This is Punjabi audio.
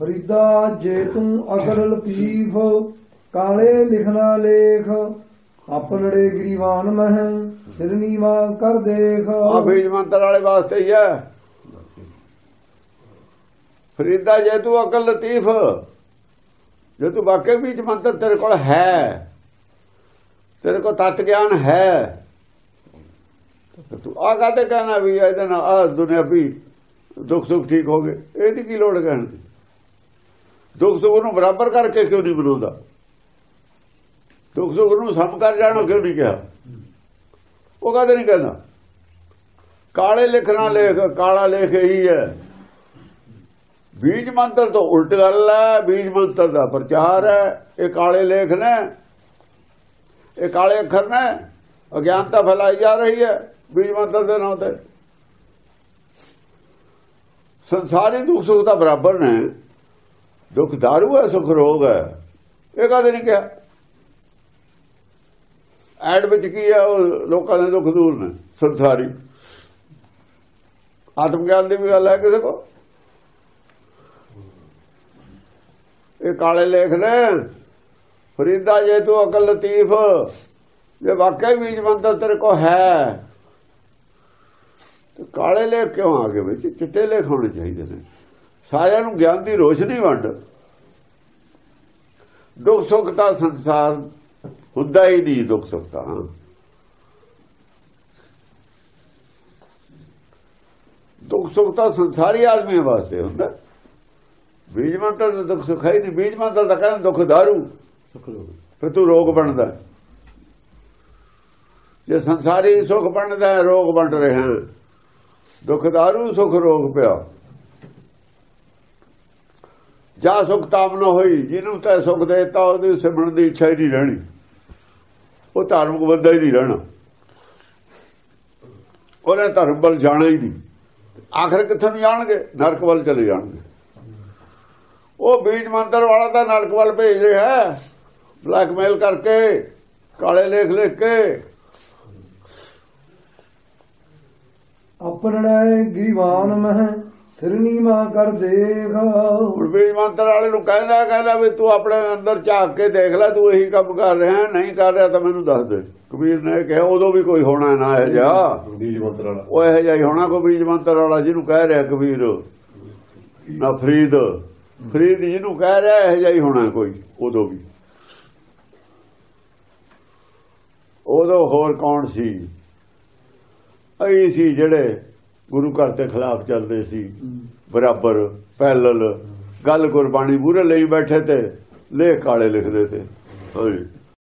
ਫਰੀਦਾ ਜੇ ਤੂੰ ਅਕਲ ਲਤੀਫ, ਕਾਲੇ ਲਿਖਣਾ ਲੇਖ, ਆਪਣੜੇ ਗਰੀਵਾਨ ਮਹਿ, ਸਿਰ ਨੀਵਾ ਕਰ ਦੇਖ। ਆ ਬੀਜ ਮੰਤਰ ਵਾਲੇ ਵਾਸਤੇ ਹੀ ਹੈ। ਫਰੀਦਾ ਜੇ ਤੂੰ ਅਕਲ ਲਤੀਫ, ਜੇ ਤੂੰ ਵਾਕਿਆ ਬੀਜ ਮੰਤਰ ਤੇਰੇ ਕੋਲ ਹੈ, ਤੇਰੇ ਕੋਲ ਤਤ ਗਿਆਨ ਹੈ, ਤੂੰ ਆ ਕਾਤੇ ਕਹਿਣਾ ਵੀ ਇਹਦੇ ਨਾਲ ਆ ਦੁਨੀਆ ਵੀ ਦੁੱਖ ਸੁੱਖ ਠੀਕ ਹੋ ਗਏ, ਇਹਦੀ ਕੀ ਲੋੜ ਕਹਿਣ ਦੀ? ਦੁੱਖ ਸੁੱਖ ਨੂੰ ਬਰਾਬਰ ਕਰਕੇ ਕਿਉਂ ਨਹੀਂ ਬਣਾਉਂਦਾ ਦੁੱਖ ਸੁੱਖ ਨੂੰ ਸਮ ਕਰ ਜਾਣੋ ਕਿਉਂ ਨਹੀਂ ਕਿਹਾ? ਉਹ ਕਾਹਦੇ ਨਹੀਂ ਕਹਿੰਦਾ? ਕਾਲੇ ਲਿਖਣਾ ਲੇਖ, ਕਾਲਾ ਲੇਖ ਹੀ ਹੈ। ਬੀਜ ਮੰਤਰ ਤੋਂ ਉਲਟ ਗੱਲ ਹੈ, ਬੀਜ ਮੰਤਰ ਦਾ ਪ੍ਰਚਾਰ ਹੈ। ਇਹ ਕਾਲੇ ਲੇਖ ਨੇ, ਇਹ ਕਾਲੇ ਅੱਖਰ ਨੇ, ਅਗਿਆਨਤਾ ਫੈਲਾਈ ਜਾ ਰਹੀ ਹੈ ਬੀਜ ਮੰਤਰ ਦੇ ਨਾਂ ਤੇ। ਸੰਸਾਰੀ ਦੁੱਖ ਸੁੱਖ ਦਾ ਬਰਾਬਰ ਨੇ। ਦੁੱਖ ਦਾਰੂ ਹੈ, ਸੁਖ ਰੋਗ ਹੈ। ਇਹ ਕਦੇ ਨਹੀਂ ਕਿਹਾ? ਐਡ ਵਿੱਚ ਕੀ ਹੈ, ਉਹ ਲੋਕਾਂ ਦੇ ਦੁੱਖ ਦੂਰ ਨੇ, ਸੰਸਾਰੀ। ਆਤਮ ਗਿਆਨ ਦੀ ਵੀ ਗੱਲ ਹੈ ਕਿਸੇ ਕੋ ਇਹ ਕਾਲੇ ਲੇਖ ਨੇ। ਫਰੀਦਾ ਜੇ ਤੂੰ ਅਕਲ ਲਤੀਫ, ਜੇ ਵਾਕਿਆ ਬੀਜ ਮੰਤਰ ਤੇਰੇ ਕੋ ਹੈ। ਤੇ ਕਾਲੇ ਲੇਖ ਕਿਉਂ ਆ ਗਏ ਵਿੱਚ ਚਿੱਟੇ ਲੇਖ ਹੋਣੇ ਚਾਹੀਦੇ ਨੇ। ਸਾਰਿਆਂ ਨੂੰ ਗਿਆਨ ਦੀ ਰੋਸ਼ਨੀ ਵੰਡ। ਦੁੱਖ ਸੁੱਖ ਦਾ ਸੰਸਾਰ ਹੁੰਦਾ ਹੀ ਨਹੀਂ ਦੁੱਖ ਸੁੱਖ ਦਾ ਦੁੱਖ ਸੁੱਖ ਤਾਂ ਸੰਸਾਰੀ ਆਦਮੀਆਂ ਵਾਸਤੇ ਹੁੰਦਾ। ਬੀਜ ਮੰਤਰ ਦਾ ਦੁੱਖ ਸੁੱਖ ਹੈ ਨਹੀਂ। ਬੀਜ ਮੰਤਰ ਦਾ ਕਹਿੰਦਾ ਦੁੱਖ ਦਾਰੂ। ਫਿਰ ਤੂੰ ਰੋਗ ਬਣਦਾ। ਜੇ ਸੰਸਾਰੀ ਸੁੱਖ ਬਣਦਾ ਰੋਗ ਬਣ ਰਿਹਾ। ਦੁੱਖ ਦਾਰੂ ਸੁਖ ਰੋਗ ਪਿਆ। ਜਾ ਸੁਖ ਤਾਮ ਹੋਈ, ਜਿਹਨੂੰ ਤੈ ਸੁਖ ਦੇਤਾ, ਉਹਦੀ ਸਿਮਰਨ ਦੀ ਇੱਛਾ ਹੀ ਨਹੀਂ ਰਹਿਣੀ। ਉਹ ਧਾਰਮਿਕ ਬੰਦਾ ਹੀ ਨਹੀਂ ਰਹਿਣਾ। ਉਹਨੇ ਧਰਮ ਵੱਲ ਜਾਣਾ ਹੀ ਨਹੀਂ। ਆਖਰ ਕਿੱਥੇ ਨੂੰ ਜਾਣਗੇ? ਨਰਕ ਵੱਲ ਚਲੇ ਜਾਣਗੇ। ਉਹ ਬੀਜ ਮੰਤਰ ਵਾਲਾ ਤਾਂ ਨਰਕ ਵੱਲ ਭੇਜ ਰਿਹਾ ਹੈ। ਬਲੈਕਮੇਲ ਕਰਕੇ, ਕਾਲੇ ਲੇਖ ਲਿਖ ਕੇ। ਆਪਣੜੇ ਗਰੀਵਾਨ ਮਹਿ ਸਿਰ ਨੀਵਾ ਕਰ ਦੇਖ ਹੁਣ ਬੀਜ ਮੰਤਰ ਵਾਲੇ ਨੂੰ ਕਹਿੰਦਾ ਕਹਿੰਦਾ ਵੀ ਤੂੰ ਆਪਣੇ ਅੰਦਰ ਝਾਕ ਕੇ ਦੇਖ ਲੈ ਤੂੰ ਇਹੀ ਕੰਮ ਕਰ ਰਿਹਾ ਨਹੀਂ ਕਰ ਰਿਹਾ ਤਾਂ ਮੈਨੂੰ ਦੱਸ ਦੇ। ਕਬੀਰ ਨੇ ਕਿਹਾ ਉਦੋਂ ਵੀ ਕੋਈ ਹੋਣਾ ਨਾ ਇਹ ਜਾ ਬੀਜ ਮੰਤਰ ਵਾਲਾ। ਉਹ ਇਹ ਜਿਹਾ ਹੀ ਹੋਣਾ ਕੋਈ ਬੀਜ ਮੰਤਰ ਵਾਲਾ ਜਿਹਨੂੰ ਕਹਿ ਰਿਹਾ ਕਬੀਰ। ਨਾ ਫਰੀਦ। ਫਰੀਦ ਜਿਹਨੂੰ ਕਹਿ ਰਿਹਾ ਇਹ ਜਿਹਾ ਹੀ ਹੋਣਾ ਕੋਈ ਉਦੋਂ ਵੀ। ਉਦੋਂ ਹੋਰ ਕੌਣ ਸੀ? ਅਈ ਸੀ ਜਿਹੜੇ ਗੁਰੂ ਘਰ ਦੇ ਖਿਲਾਫ ਚੱਲਦੇ ਸੀ। ਬਰਾਬਰ ਪੈਲਲ। ਗੱਲ ਗੁਰਬਾਣੀ ਮੂਰੇ ਲਈ ਬੈਠੇ ਤੇ ਲੇਖ ਕਾਲੇ ਲਿਖਦੇ ਤੇ। ਹਾਂਜੀ